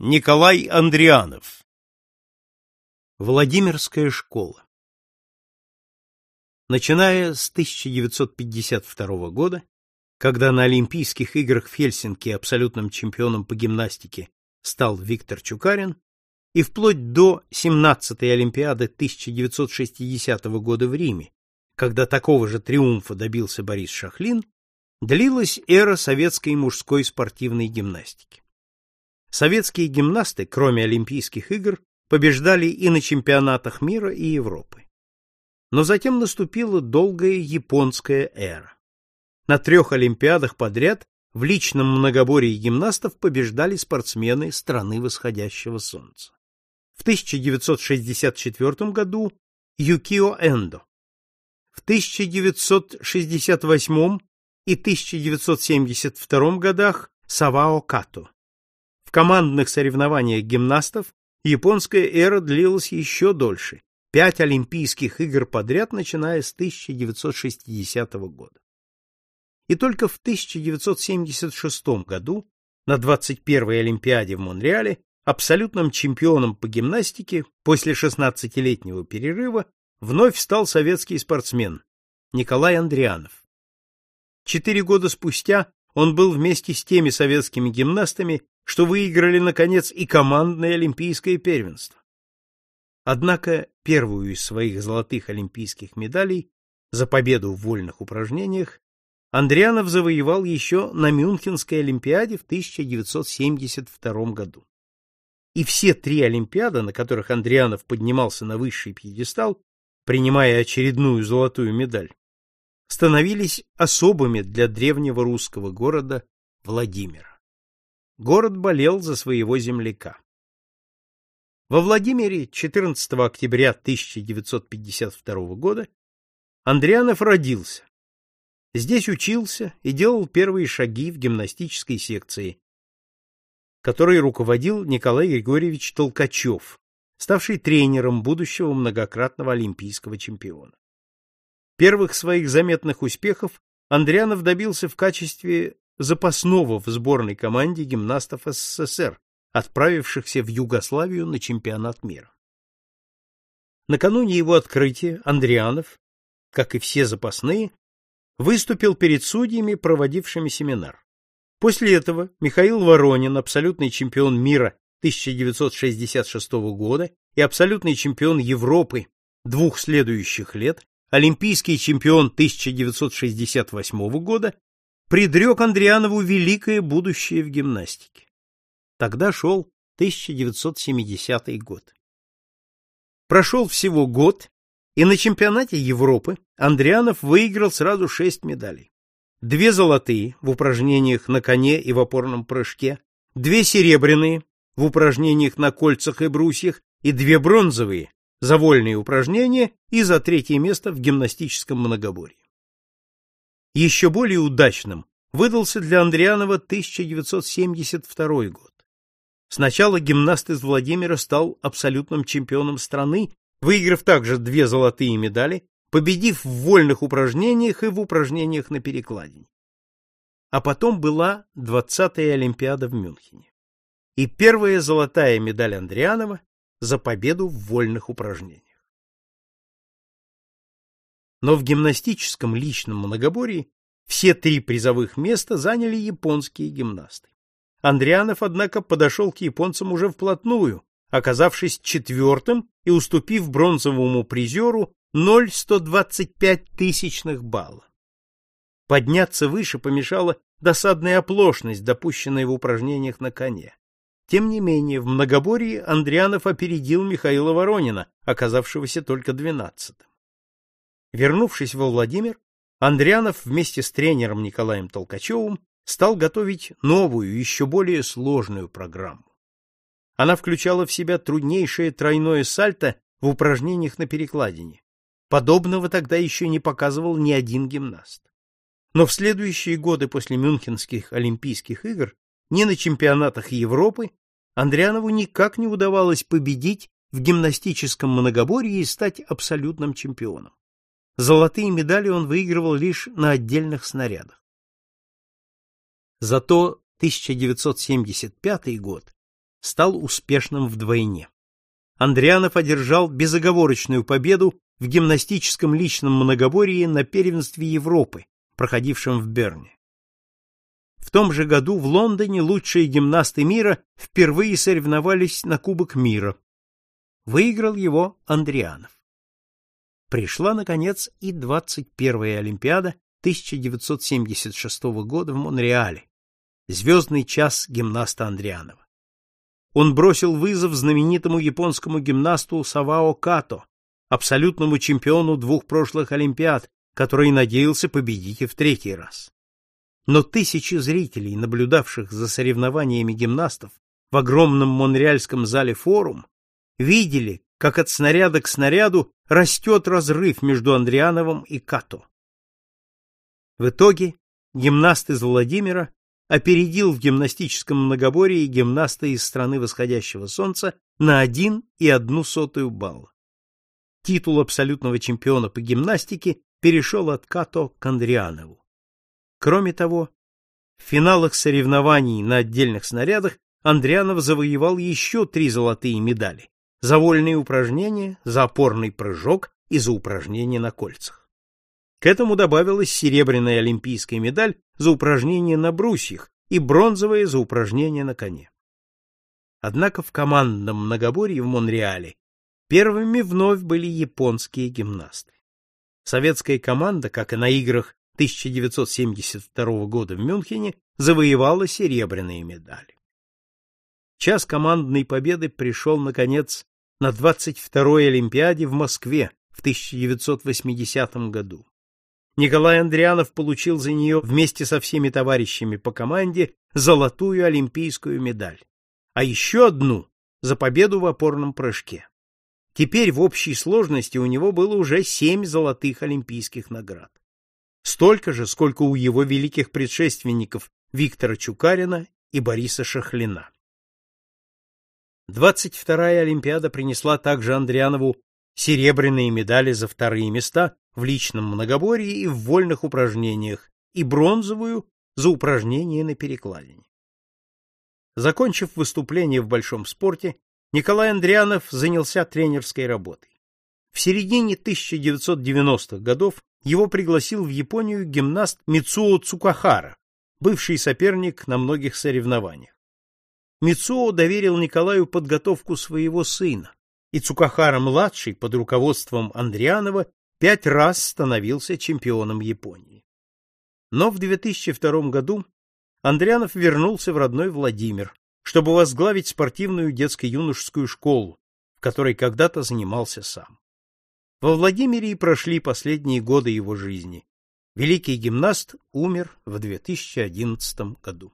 Николай Андрианов Владимирская школа Начиная с 1952 года, когда на Олимпийских играх в Хельсинки абсолютным чемпионом по гимнастике стал Виктор Чукарин, и вплоть до 17-й Олимпиады 1960 года в Риме, когда такого же триумфа добился Борис Шахлин, длилась эра советской мужской спортивной гимнастики. Советские гимнасты, кроме Олимпийских игр, побеждали и на чемпионатах мира и Европы. Но затем наступила долгая японская эра. На трех олимпиадах подряд в личном многоборье гимнастов побеждали спортсмены страны восходящего солнца. В 1964 году Юкио Эндо. В 1968 и 1972 годах Савао Като. В командных соревнованиях гимнастов японская эра длилась еще дольше – пять Олимпийских игр подряд, начиная с 1960 года. И только в 1976 году, на 21-й Олимпиаде в Монреале, абсолютным чемпионом по гимнастике после 16-летнего перерыва вновь стал советский спортсмен Николай Андрианов. Четыре года спустя он был вместе с теми советскими гимнастами, что выиграли, наконец, и командное олимпийское первенство. Однако первую из своих золотых олимпийских медалей за победу в вольных упражнениях Андрианов завоевал еще на Мюнхенской олимпиаде в 1972 году. И все три олимпиады, на которых Андрианов поднимался на высший пьедестал, принимая очередную золотую медаль, становились особыми для древнего русского города Владимира город болел за своего земляка. Во Владимире 14 октября 1952 года Андрианов родился. Здесь учился и делал первые шаги в гимнастической секции, которой руководил Николай Григорьевич Толкачев, ставший тренером будущего многократного олимпийского чемпиона. Первых своих заметных успехов Андрианов добился в качестве запасного в сборной команде гимнастов СССР, отправившихся в Югославию на чемпионат мира. Накануне его открытия Андрианов, как и все запасные, выступил перед судьями, проводившими семинар. После этого Михаил Воронин, абсолютный чемпион мира 1966 года и абсолютный чемпион Европы двух следующих лет, олимпийский чемпион 1968 года предрек Андрианову великое будущее в гимнастике. Тогда шел 1970 год. Прошел всего год, и на чемпионате Европы Андрианов выиграл сразу шесть медалей. Две золотые в упражнениях на коне и в опорном прыжке, две серебряные в упражнениях на кольцах и брусьях и две бронзовые за вольные упражнения и за третье место в гимнастическом многоборье. Еще более удачным выдался для Андрианова 1972 год. Сначала гимнаст из Владимира стал абсолютным чемпионом страны, выиграв также две золотые медали, победив в вольных упражнениях и в упражнениях на перекладине. А потом была 20-я Олимпиада в Мюнхене. И первая золотая медаль Андрианова за победу в вольных упражнениях. Но в гимнастическом личном многоборье все три призовых места заняли японские гимнасты. Андрианов, однако, подошел к японцам уже вплотную, оказавшись четвертым и уступив бронзовому призеру 0,125 тысячных балла. Подняться выше помешала досадная оплошность, допущенная в упражнениях на коне. Тем не менее, в многоборье Андрианов опередил Михаила Воронина, оказавшегося только двенадцатым. Вернувшись во Владимир, Андрианов вместе с тренером Николаем Толкачевым стал готовить новую, еще более сложную программу. Она включала в себя труднейшее тройное сальто в упражнениях на перекладине. Подобного тогда еще не показывал ни один гимнаст. Но в следующие годы после Мюнхенских Олимпийских игр ни на чемпионатах Европы Андрианову никак не удавалось победить в гимнастическом многоборье и стать абсолютным чемпионом. Золотые медали он выигрывал лишь на отдельных снарядах. Зато 1975 год стал успешным вдвойне. Андрианов одержал безоговорочную победу в гимнастическом личном многоборье на первенстве Европы, проходившем в Берне. В том же году в Лондоне лучшие гимнасты мира впервые соревновались на Кубок мира. Выиграл его Андрианов. Пришла, наконец, и 21-я Олимпиада 1976 года в Монреале. Звездный час гимнаста Андрианова. Он бросил вызов знаменитому японскому гимнасту Савао Като, абсолютному чемпиону двух прошлых Олимпиад, который надеялся победить и в третий раз. Но тысячи зрителей, наблюдавших за соревнованиями гимнастов в огромном монреальском зале форум, видели, как от снаряда к снаряду растет разрыв между Андриановым и Като. В итоге гимнаст из Владимира опередил в гимнастическом многоборье гимнаста из страны восходящего солнца на один и одну сотую балла. Титул абсолютного чемпиона по гимнастике перешел от Като к Андрианову. Кроме того, в финалах соревнований на отдельных снарядах Андрианов завоевал еще три золотые медали за вольные упражнения, за опорный прыжок и за упражнения на кольцах. К этому добавилась серебряная олимпийская медаль за упражнения на брусьях и бронзовая за упражнения на коне. Однако в командном многоборье в Монреале первыми вновь были японские гимнасты. Советская команда, как и на играх 1972 года в Мюнхене, завоевала серебряные медали. Час командной победы пришел, наконец, на 22-й Олимпиаде в Москве в 1980 году. Николай Андрианов получил за нее вместе со всеми товарищами по команде золотую олимпийскую медаль, а еще одну за победу в опорном прыжке. Теперь в общей сложности у него было уже семь золотых олимпийских наград. Столько же, сколько у его великих предшественников Виктора Чукарина и Бориса Шахлина. 22-я Олимпиада принесла также Андрианову серебряные медали за вторые места в личном многоборье и в вольных упражнениях, и бронзовую за упражнения на перекладине. Закончив выступление в большом спорте, Николай Андрианов занялся тренерской работой. В середине 1990-х годов его пригласил в Японию гимнаст Мицуо Цукахара, бывший соперник на многих соревнованиях. Мицуо доверил Николаю подготовку своего сына, и Цукахара-младший под руководством Андрианова пять раз становился чемпионом Японии. Но в 2002 году Андрианов вернулся в родной Владимир, чтобы возглавить спортивную детско-юношескую школу, в которой когда-то занимался сам. Во Владимире и прошли последние годы его жизни. Великий гимнаст умер в 2011 году.